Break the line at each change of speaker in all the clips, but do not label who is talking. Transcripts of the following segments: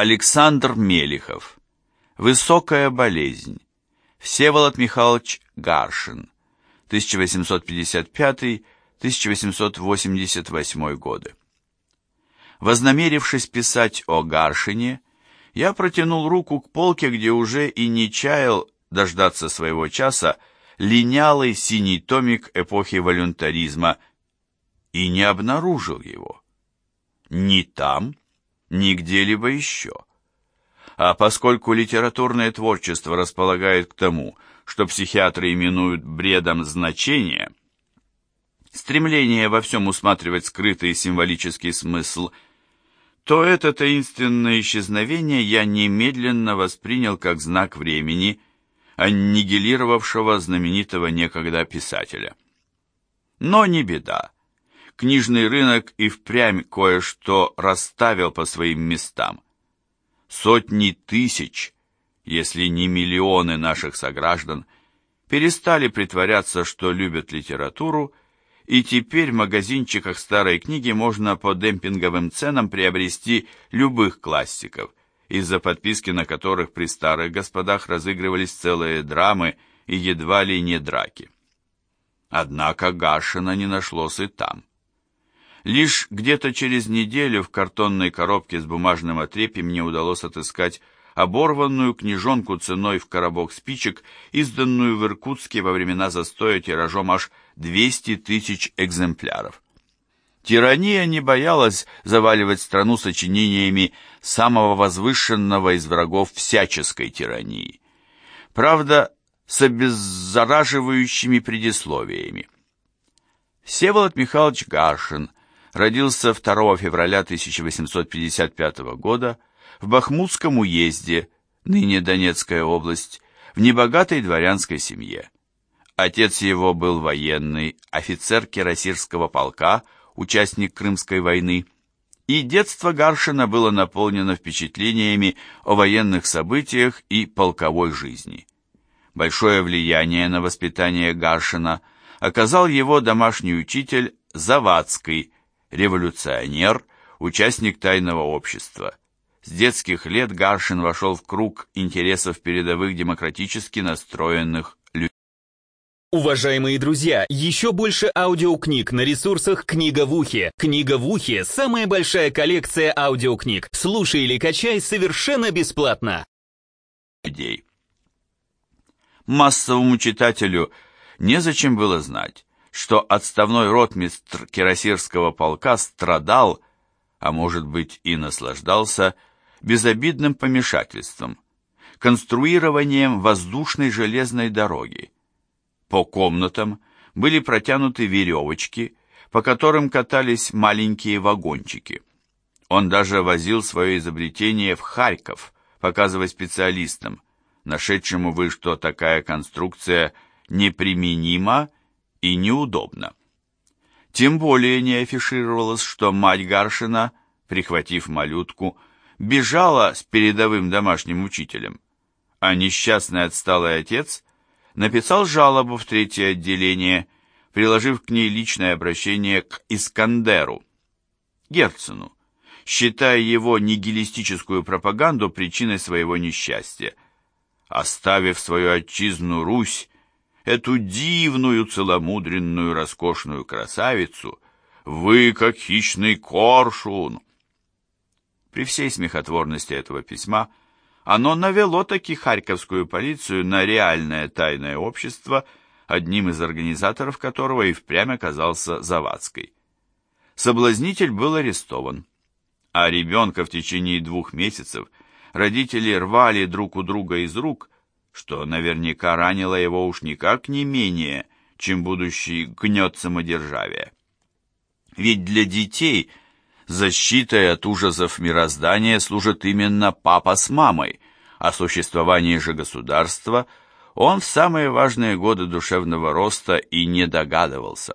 Александр Мелихов. Высокая болезнь. Всеволод Михайлович Гаршин. 1855-1888 годы. Вознамерившись писать о Гаршине, я протянул руку к полке, где уже и не чаял дождаться своего часа линялый синий томик эпохи волюнтаризма и не обнаружил его. Ни там, ни где-либо еще. А поскольку литературное творчество располагает к тому, что психиатры именуют бредом значения, стремление во всем усматривать скрытый символический смысл, то это таинственное исчезновение я немедленно воспринял как знак времени, аннигилировавшего знаменитого некогда писателя. Но не беда книжный рынок и впрямь кое-что расставил по своим местам. Сотни тысяч, если не миллионы наших сограждан, перестали притворяться, что любят литературу, и теперь в магазинчиках старой книги можно по демпинговым ценам приобрести любых классиков, из-за подписки на которых при старых господах разыгрывались целые драмы и едва ли не драки. Однако Гашина не нашлось и там. Лишь где-то через неделю в картонной коробке с бумажным отрепьем мне удалось отыскать оборванную книжонку ценой в коробок спичек, изданную в Иркутске во времена застоя тиражом аж 200 тысяч экземпляров. Тирания не боялась заваливать страну сочинениями самого возвышенного из врагов всяческой тирании. Правда, с обеззараживающими предисловиями. Всеволод Михайлович Гаршин родился 2 февраля 1855 года в Бахмутском уезде, ныне Донецкая область, в небогатой дворянской семье. Отец его был военный, офицер Кирасирского полка, участник Крымской войны, и детство Гаршина было наполнено впечатлениями о военных событиях и полковой жизни. Большое влияние на воспитание Гаршина оказал его домашний учитель Завадский, революционер, участник тайного общества. С детских лет Гаршин вошел в круг интересов передовых демократически настроенных людей.
Уважаемые друзья, еще больше аудиокниг на ресурсах «Книга в ухе». «Книга в ухе» — самая большая коллекция аудиокниг. Слушай или качай совершенно бесплатно.
Людей. Массовому читателю незачем было знать, что отставной ротмистр Кирасирского полка страдал, а может быть и наслаждался, безобидным помешательством, конструированием воздушной железной дороги. По комнатам были протянуты веревочки, по которым катались маленькие вагончики. Он даже возил свое изобретение в Харьков, показывая специалистам, нашедшим, увы, что такая конструкция неприменима и неудобно. Тем более не афишировалось, что мать Гаршина, прихватив малютку, бежала с передовым домашним учителем, а несчастный отсталый отец написал жалобу в третье отделение, приложив к ней личное обращение к Искандеру, Герцену, считая его нигилистическую пропаганду причиной своего несчастья. Оставив свою отчизну Русь, эту дивную, целомудренную, роскошную красавицу, вы, как хищный коршун. При всей смехотворности этого письма оно навело таки харьковскую полицию на реальное тайное общество, одним из организаторов которого и впрямь оказался Завадской. Соблазнитель был арестован, а ребенка в течение двух месяцев родители рвали друг у друга из рук, что наверняка ранило его уж никак не менее, чем будущий гнет самодержавия. Ведь для детей защитой от ужасов мироздания служат именно папа с мамой, о существовании же государства он в самые важные годы душевного роста и не догадывался.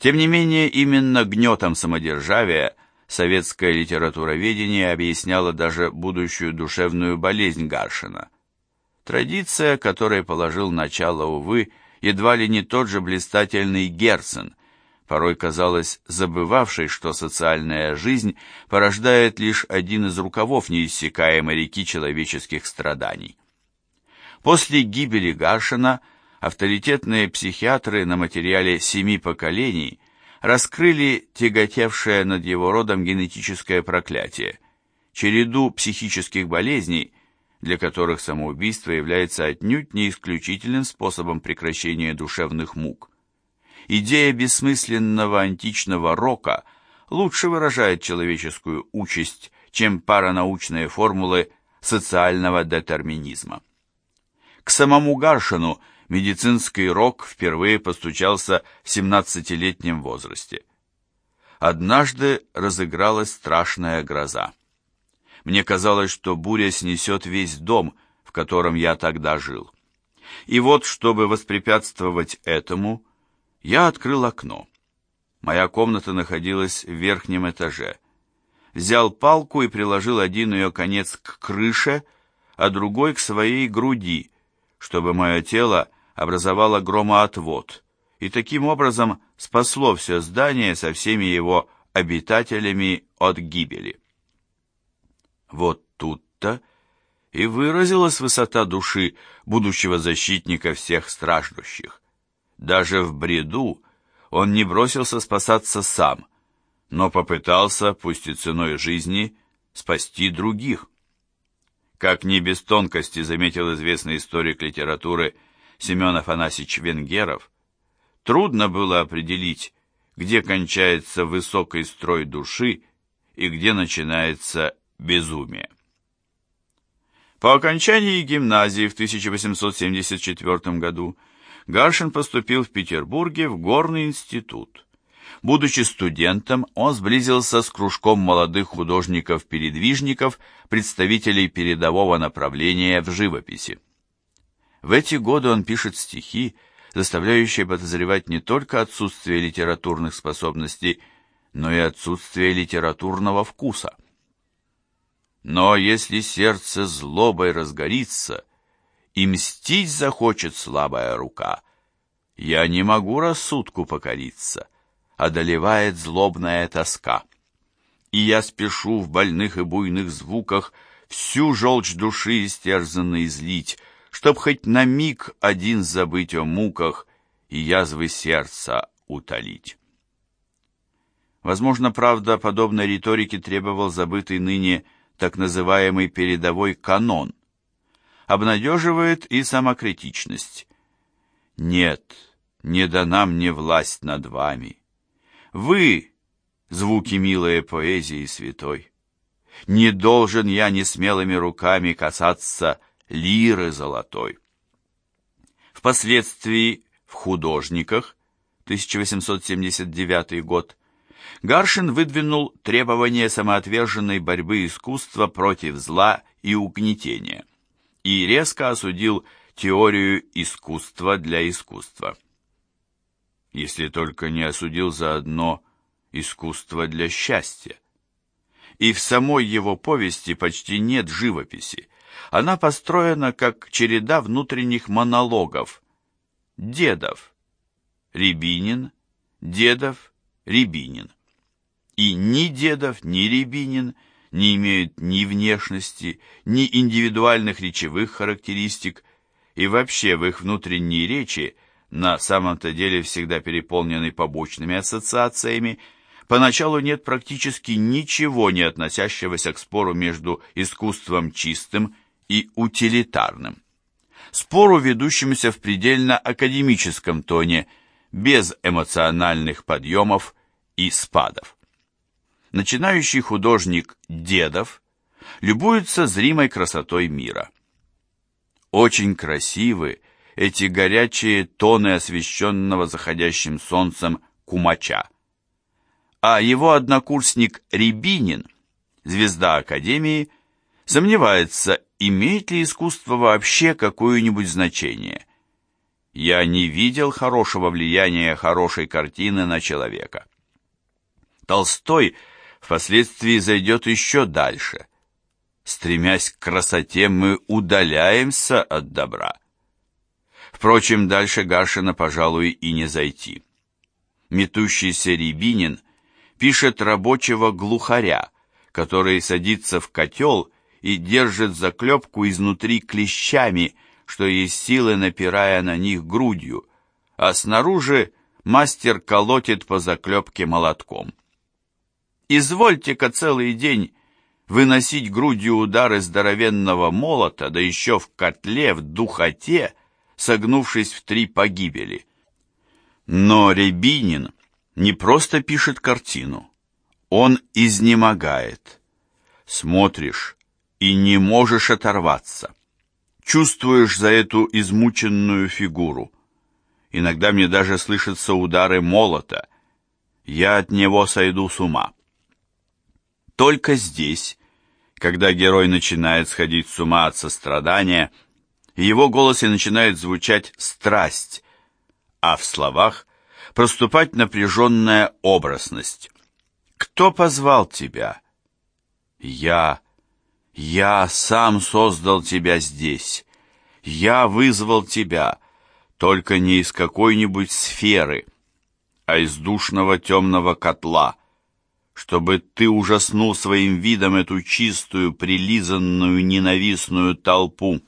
Тем не менее, именно гнетом самодержавия советское литературоведение объясняло даже будущую душевную болезнь Гаршина – Традиция, которой положил начало, увы, едва ли не тот же блистательный Герцен, порой казалось забывавшей, что социальная жизнь порождает лишь один из рукавов неиссякаемой реки человеческих страданий. После гибели Гаршина авторитетные психиатры на материале семи поколений раскрыли тяготевшее над его родом генетическое проклятие, череду психических болезней, для которых самоубийство является отнюдь не исключительным способом прекращения душевных мук. Идея бессмысленного античного рока лучше выражает человеческую участь, чем паранаучные формулы социального детерминизма. К самому Гаршину медицинский рок впервые постучался в 17-летнем возрасте. Однажды разыгралась страшная гроза. Мне казалось, что буря снесет весь дом, в котором я тогда жил. И вот, чтобы воспрепятствовать этому, я открыл окно. Моя комната находилась в верхнем этаже. Взял палку и приложил один ее конец к крыше, а другой к своей груди, чтобы мое тело образовало громоотвод, и таким образом спасло все здание со всеми его обитателями от гибели. Вот тут-то и выразилась высота души будущего защитника всех страждущих. Даже в бреду он не бросился спасаться сам, но попытался, пусть и ценой жизни, спасти других. Как не без тонкости заметил известный историк литературы Семен Афанасьевич Венгеров, трудно было определить, где кончается высокий строй души и где начинается безумие. По окончании гимназии в 1874 году Гаршин поступил в Петербурге в Горный институт. Будучи студентом, он сблизился с кружком молодых художников-передвижников, представителей передового направления в живописи. В эти годы он пишет стихи, заставляющие подозревать не только отсутствие литературных способностей, но и отсутствие литературного вкуса. Но если сердце злобой разгорится, и мстить захочет слабая рука, я не могу рассудку покориться, одолевает злобная тоска. И я спешу в больных и буйных звуках всю желчь души истерзанно излить, чтоб хоть на миг один забыть о муках и язвы сердца утолить. Возможно, правда, подобной риторики требовал забытый ныне так называемый передовой канон. Обнадеживает и самокритичность. Нет, не дана мне власть над вами. Вы, звуки милой поэзии святой, не должен я несмелыми руками касаться лиры золотой. Впоследствии в «Художниках» 1879 год Гаршин выдвинул требование самоотверженной борьбы искусства против зла и угнетения и резко осудил теорию искусства для искусства. Если только не осудил заодно искусство для счастья. И в самой его повести почти нет живописи. Она построена как череда внутренних монологов. Дедов. Рябинин, Дедов, Рябинин. И ни Дедов, ни Рябинин не имеют ни внешности, ни индивидуальных речевых характеристик, и вообще в их внутренней речи, на самом-то деле всегда переполненной побочными ассоциациями, поначалу нет практически ничего, не относящегося к спору между искусством чистым и утилитарным. Спору, ведущемуся в предельно академическом тоне, без эмоциональных подъемов и спадов начинающий художник Дедов любуется зримой красотой мира. Очень красивы эти горячие тоны освещенного заходящим солнцем кумача. А его однокурсник Рябинин, звезда Академии, сомневается, имеет ли искусство вообще какое-нибудь значение. Я не видел хорошего влияния хорошей картины на человека. Толстой – впоследствии зайдет еще дальше. Стремясь к красоте, мы удаляемся от добра. Впрочем, дальше Гаршина, пожалуй, и не зайти. метущийся Рябинин пишет рабочего глухаря, который садится в котел и держит заклепку изнутри клещами, что есть силы, напирая на них грудью, а снаружи мастер колотит по заклепке молотком. Извольте-ка целый день выносить грудью удары здоровенного молота, да еще в котле, в духоте, согнувшись в три погибели. Но Рябинин не просто пишет картину, он изнемогает. Смотришь и не можешь оторваться. Чувствуешь за эту измученную фигуру. Иногда мне даже слышатся удары молота. Я от него сойду с ума. Только здесь, когда герой начинает сходить с ума от сострадания, в его голосе начинает звучать страсть, а в словах проступать напряженная образность. «Кто позвал тебя?» «Я. Я сам создал тебя здесь. Я вызвал тебя, только не из какой-нибудь сферы, а из душного темного котла» чтобы ты ужаснул своим видом эту чистую, прилизанную, ненавистную толпу.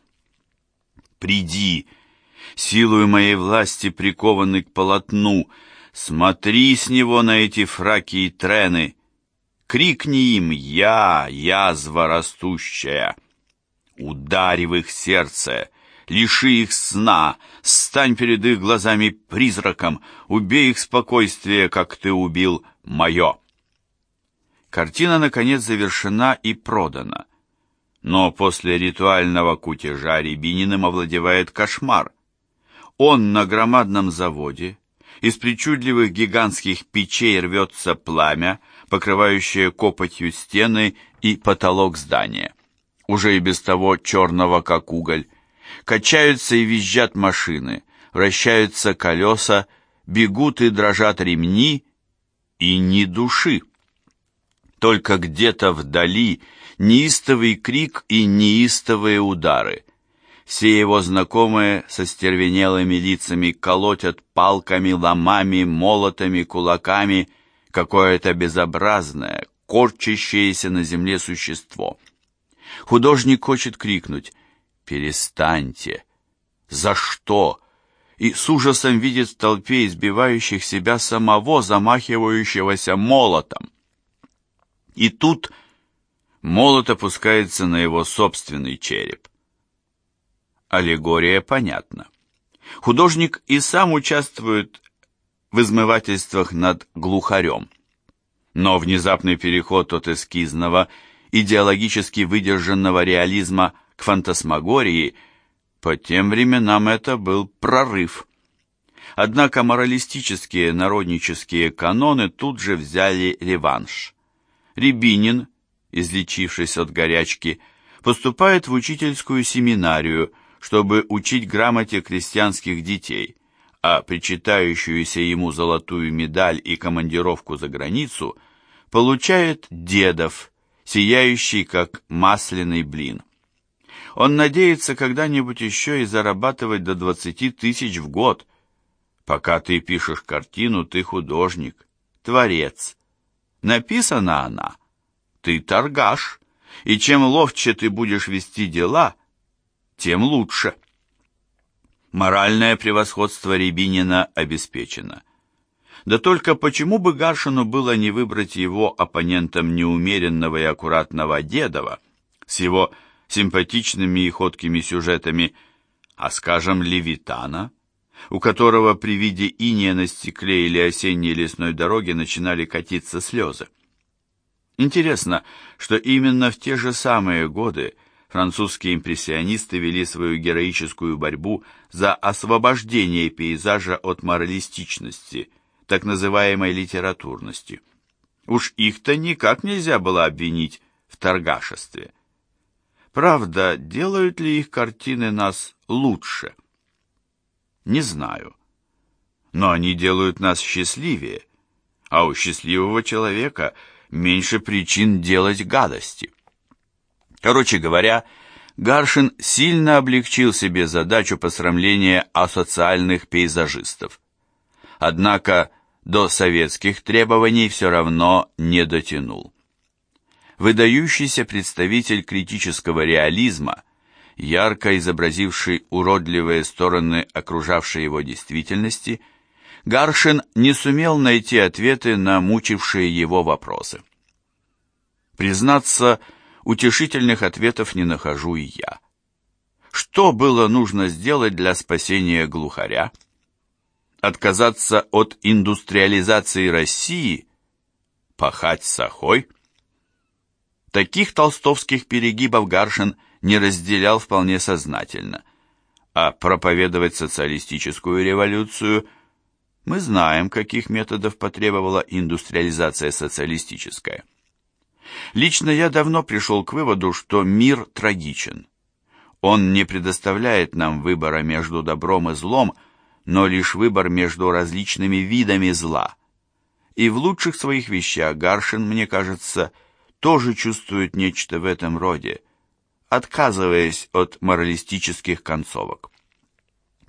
Приди, силою моей власти прикованный к полотну, смотри с него на эти фраки и трены, крикни им «Я, язва растущая!» Ударь в их сердце, лиши их сна, стань перед их глазами призраком, убей их спокойствие, как ты убил мое. Картина, наконец, завершена и продана. Но после ритуального кутежа Рябининым овладевает кошмар. Он на громадном заводе, из причудливых гигантских печей рвется пламя, покрывающее копотью стены и потолок здания. Уже и без того черного, как уголь. Качаются и визжат машины, вращаются колеса, бегут и дрожат ремни, и ни души. Только где-то вдали неистовый крик и неистовые удары. Все его знакомые со стервенелыми лицами колотят палками, ломами, молотами, кулаками какое-то безобразное, корчащееся на земле существо. Художник хочет крикнуть «Перестаньте! За что?» и с ужасом видит в толпе избивающих себя самого замахивающегося молотом. И тут молот опускается на его собственный череп. Аллегория понятна. Художник и сам участвует в измывательствах над глухарем. Но внезапный переход от эскизного, идеологически выдержанного реализма к фантасмагории, по тем временам это был прорыв. Однако моралистические народнические каноны тут же взяли реванш. Рябинин, излечившись от горячки, поступает в учительскую семинарию, чтобы учить грамоте крестьянских детей, а причитающуюся ему золотую медаль и командировку за границу получает Дедов, сияющий как масляный блин. Он надеется когда-нибудь еще и зарабатывать до 20 тысяч в год. Пока ты пишешь картину, ты художник, творец, Написана она. Ты торгаш, и чем ловче ты будешь вести дела, тем лучше. Моральное превосходство Рябинина обеспечено. Да только почему бы Гаршину было не выбрать его оппонентом неумеренного и аккуратного Дедова с его симпатичными и ходкими сюжетами, а, скажем, Левитана – у которого при виде иния на стекле или осенней лесной дороги начинали катиться слезы. Интересно, что именно в те же самые годы французские импрессионисты вели свою героическую борьбу за освобождение пейзажа от моралистичности, так называемой литературности. Уж их-то никак нельзя было обвинить в торгашестве. Правда, делают ли их картины нас лучше? Не знаю. Но они делают нас счастливее, а у счастливого человека меньше причин делать гадости. Короче говоря, Гаршин сильно облегчил себе задачу посрамления асоциальных пейзажистов. Однако до советских требований все равно не дотянул. Выдающийся представитель критического реализма, ярко изобразивший уродливые стороны окружавшей его действительности, Гаршин не сумел найти ответы на мучившие его вопросы. Признаться, утешительных ответов не нахожу и я. Что было нужно сделать для спасения глухаря? Отказаться от индустриализации России? Пахать сахой? Таких толстовских перегибов Гаршин не разделял вполне сознательно, а проповедовать социалистическую революцию мы знаем, каких методов потребовала индустриализация социалистическая. Лично я давно пришел к выводу, что мир трагичен. Он не предоставляет нам выбора между добром и злом, но лишь выбор между различными видами зла. И в лучших своих вещах Гаршин, мне кажется, тоже чувствует нечто в этом роде, отказываясь от моралистических концовок.